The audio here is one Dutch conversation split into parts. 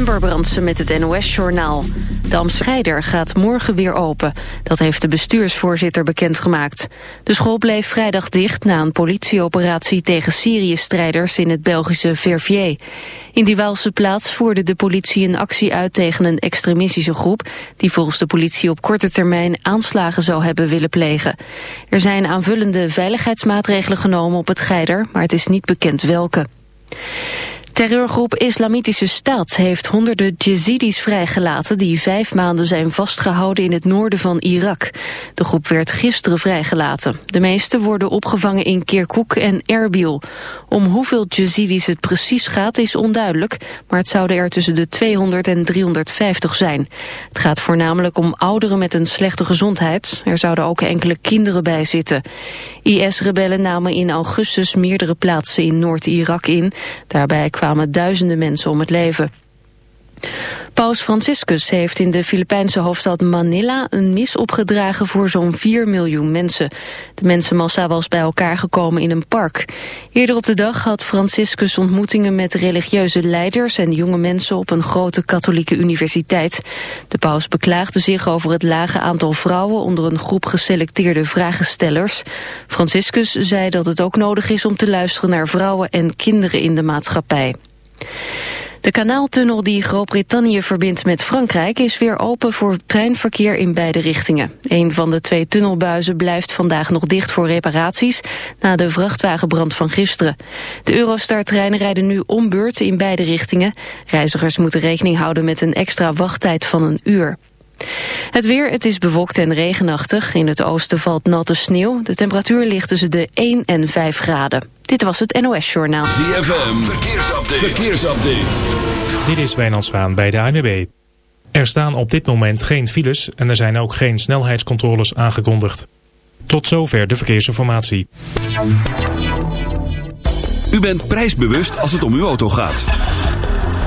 Amber Brandsen met het NOS-journaal. De Amstrijder gaat morgen weer open. Dat heeft de bestuursvoorzitter bekendgemaakt. De school bleef vrijdag dicht na een politieoperatie tegen Syrië-strijders in het Belgische Verviers. In die Waalse plaats voerde de politie een actie uit tegen een extremistische groep... die volgens de politie op korte termijn aanslagen zou hebben willen plegen. Er zijn aanvullende veiligheidsmaatregelen genomen op het Geider, maar het is niet bekend welke. Terreurgroep Islamitische Staat heeft honderden Jezidis vrijgelaten... die vijf maanden zijn vastgehouden in het noorden van Irak. De groep werd gisteren vrijgelaten. De meeste worden opgevangen in Kirkuk en Erbil. Om hoeveel Jezidis het precies gaat is onduidelijk... maar het zouden er tussen de 200 en 350 zijn. Het gaat voornamelijk om ouderen met een slechte gezondheid. Er zouden ook enkele kinderen bij zitten. IS-rebellen namen in augustus meerdere plaatsen in Noord-Irak in. Daarbij kwamen duizenden mensen om het leven. Paus Franciscus heeft in de Filipijnse hoofdstad Manila een mis opgedragen voor zo'n 4 miljoen mensen. De mensenmassa was bij elkaar gekomen in een park. Eerder op de dag had Franciscus ontmoetingen met religieuze leiders en jonge mensen op een grote katholieke universiteit. De paus beklaagde zich over het lage aantal vrouwen onder een groep geselecteerde vragenstellers. Franciscus zei dat het ook nodig is om te luisteren naar vrouwen en kinderen in de maatschappij. De kanaaltunnel die Groot-Brittannië verbindt met Frankrijk is weer open voor treinverkeer in beide richtingen. Een van de twee tunnelbuizen blijft vandaag nog dicht voor reparaties na de vrachtwagenbrand van gisteren. De Eurostar-treinen rijden nu om beurt in beide richtingen. Reizigers moeten rekening houden met een extra wachttijd van een uur. Het weer, het is bewolkt en regenachtig. In het oosten valt natte sneeuw. De temperatuur ligt tussen de 1 en 5 graden. Dit was het NOS Journaal. ZFM, verkeersupdate. verkeersupdate. Dit is Wijnand Zwaan bij de ANWB. Er staan op dit moment geen files en er zijn ook geen snelheidscontroles aangekondigd. Tot zover de verkeersinformatie. U bent prijsbewust als het om uw auto gaat.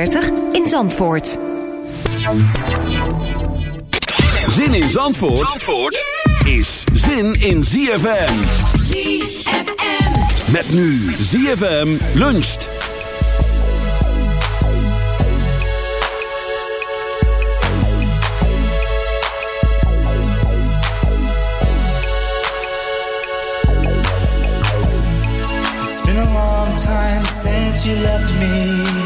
in Zandvoort. Zin in Zandvoort, Zandvoort is zin in ZFM. ZFM. Met nu ZFM luncht. It's been a long time since you left me.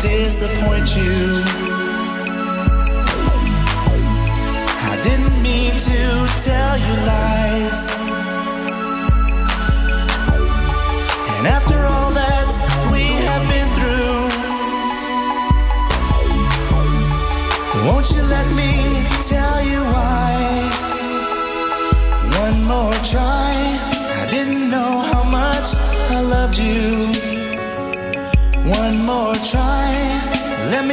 Disappoint you. I didn't mean to tell you lies.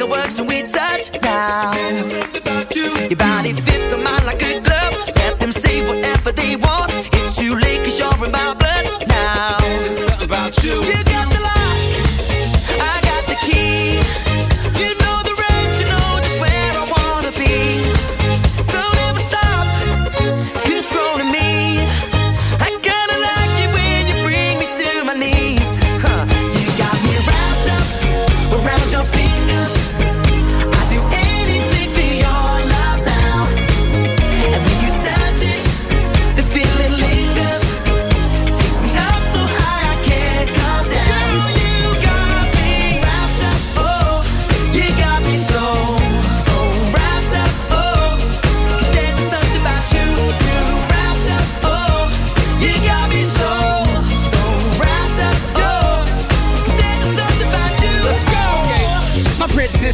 fireworks when we touch now. There's something about you. Your body fits on mine like a glove. Let them say whatever they want. It's too late cause you're in my blood now. There's something about you. You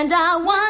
And I want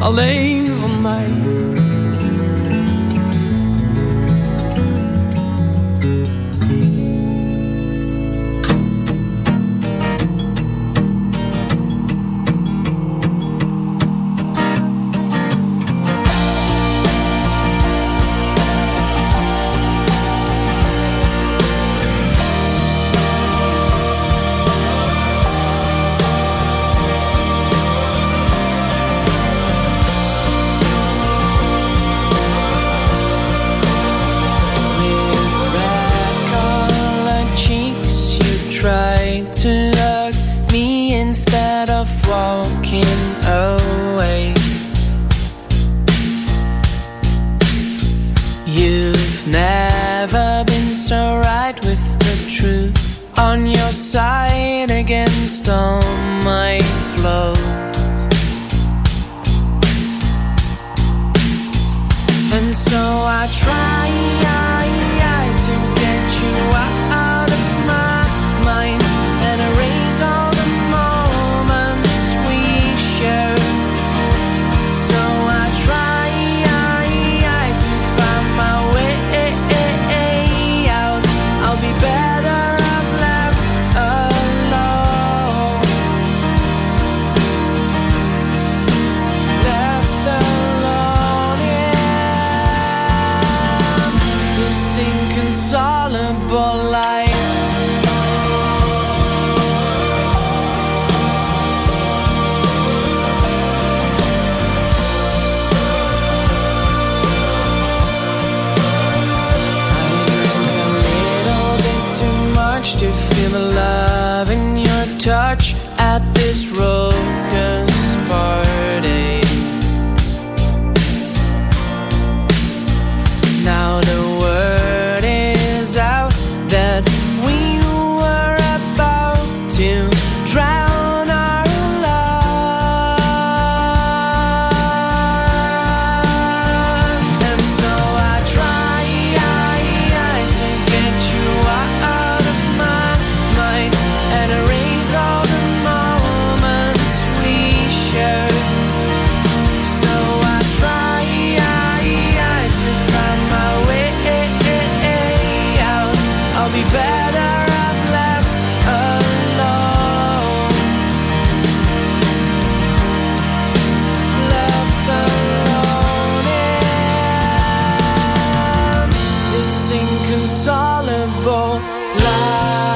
alleen inconsolable lie.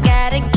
Gotta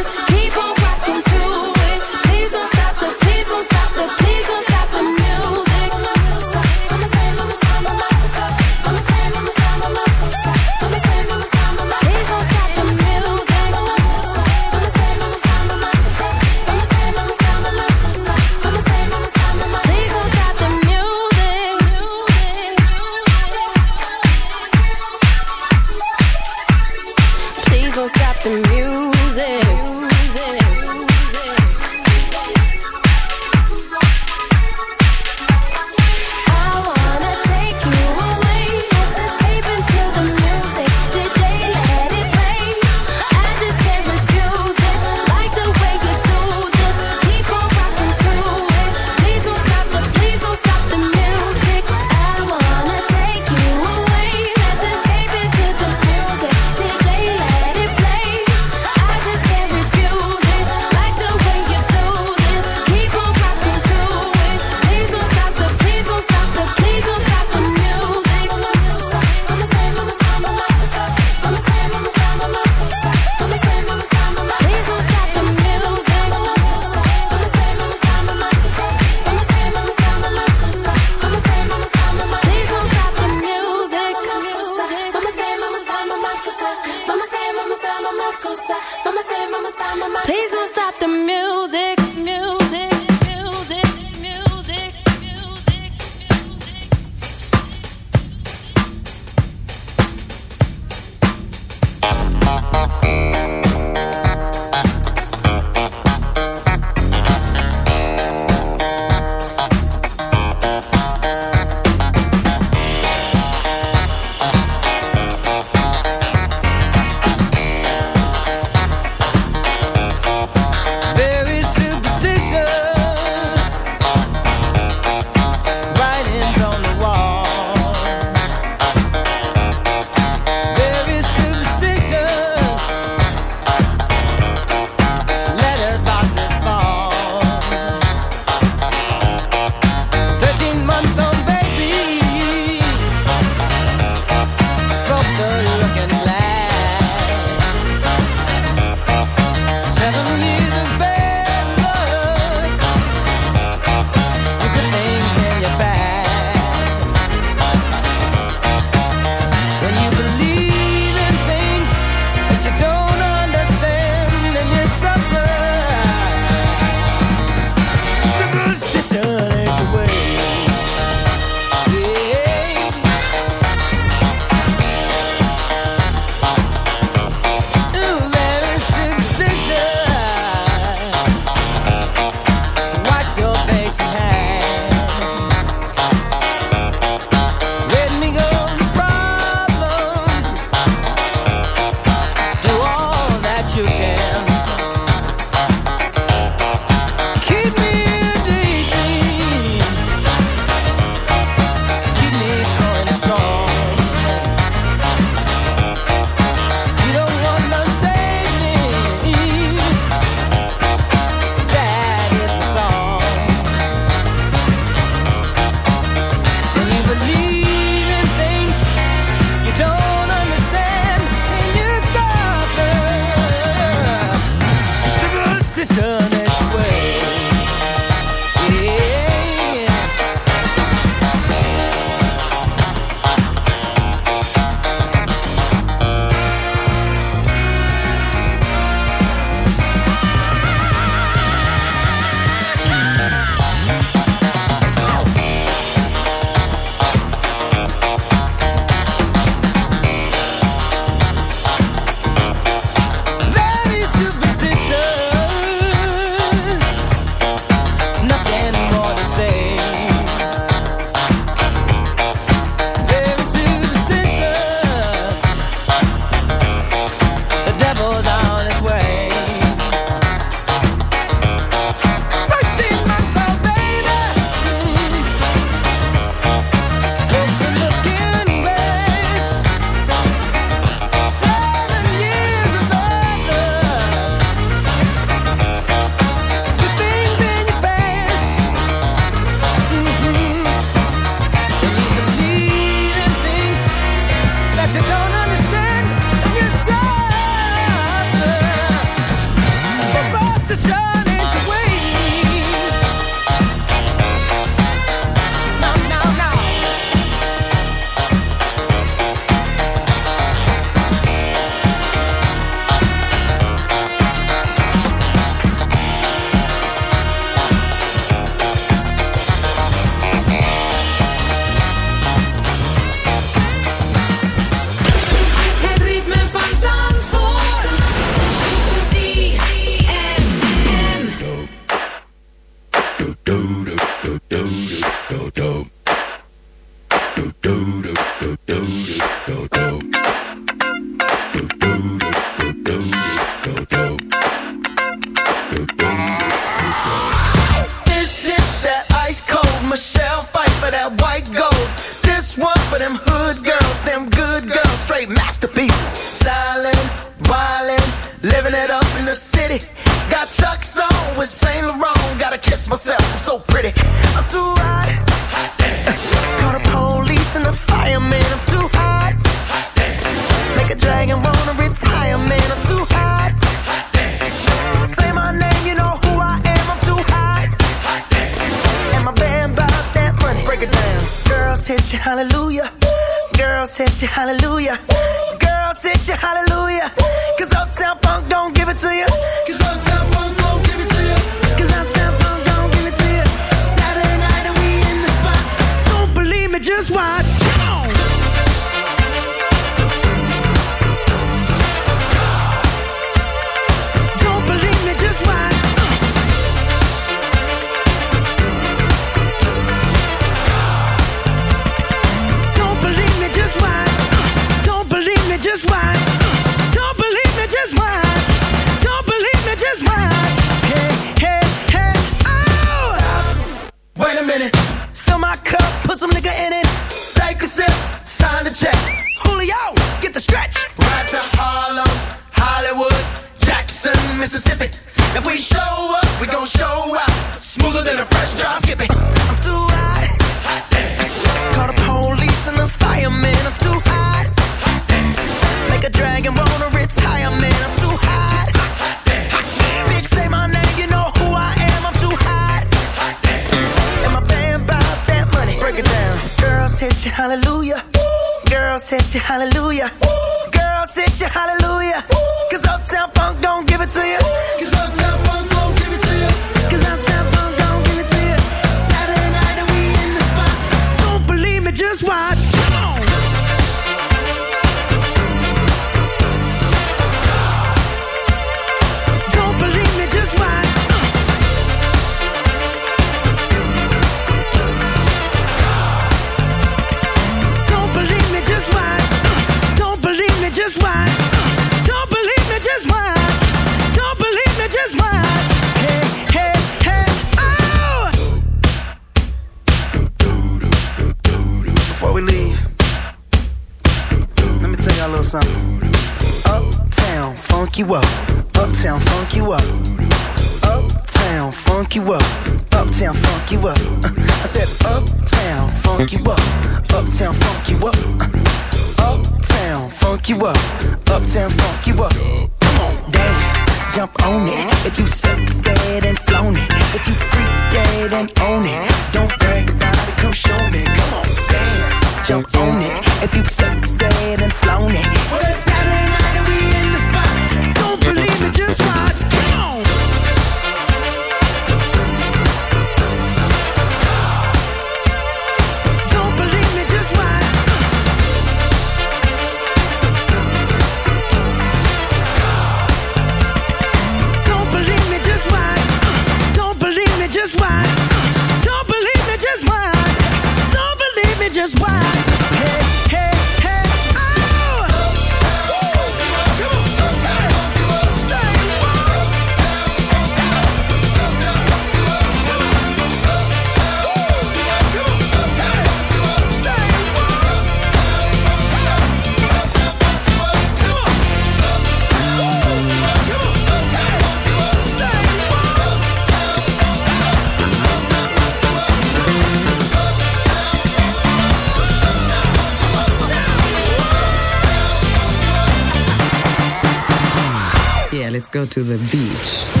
to the beach.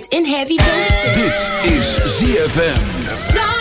in heavy doses. Dit is ZFM.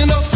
enough